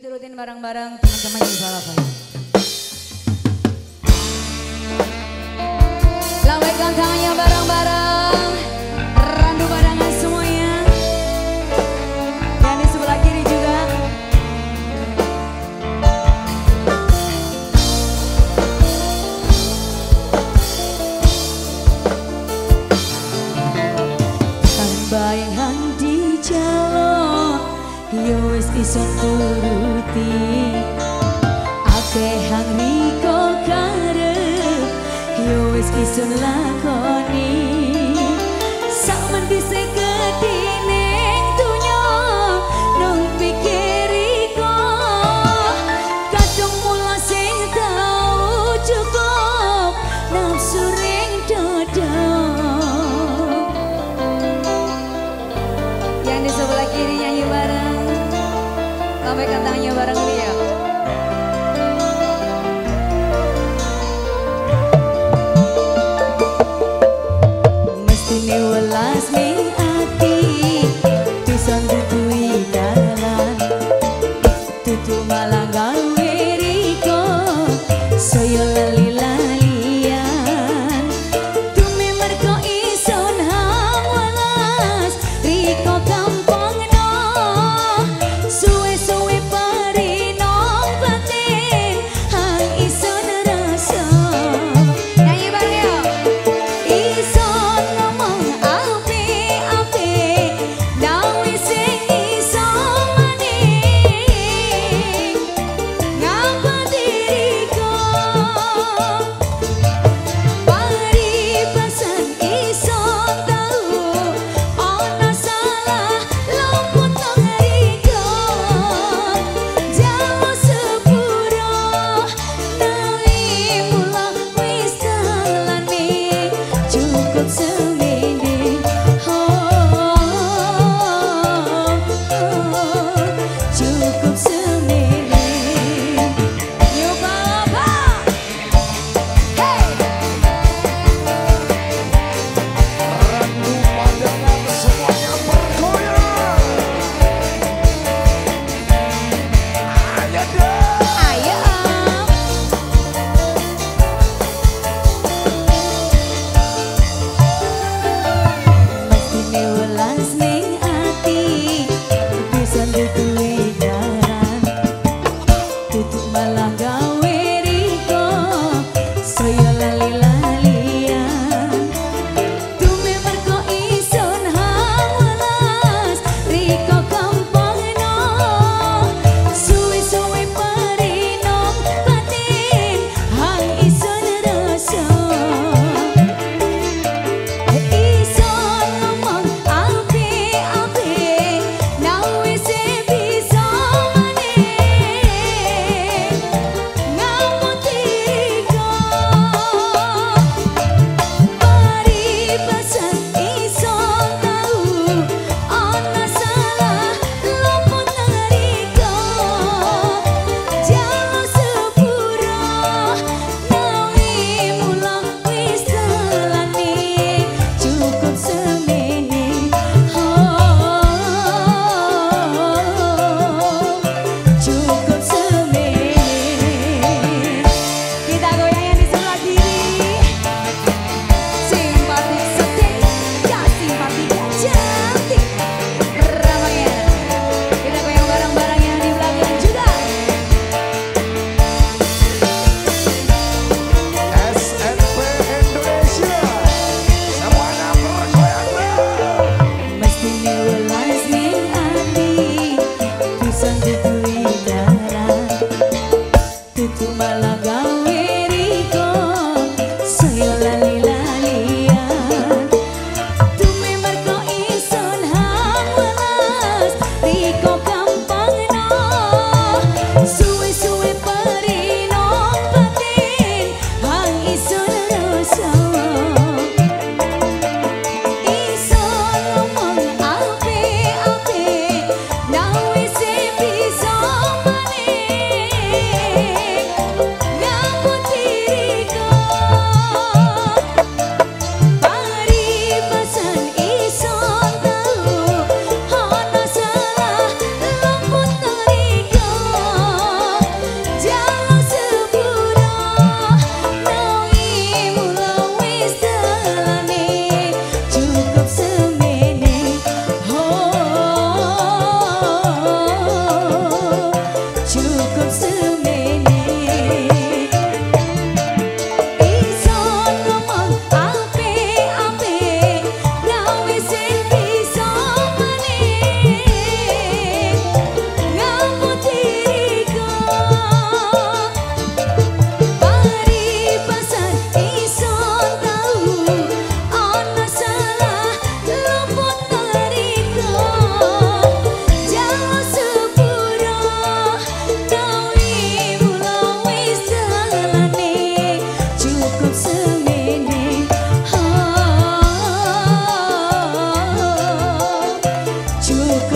Turutin bareng-bareng teman-teman di Balapan. Lambaikan tangannya bareng-bareng. Iso turuti Akeh hang riko karep Yo wis iso lakoni Saman bisa Sampai katanya bareng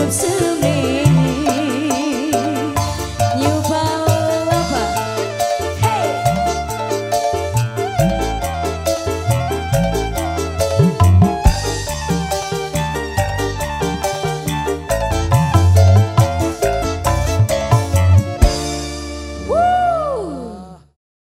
to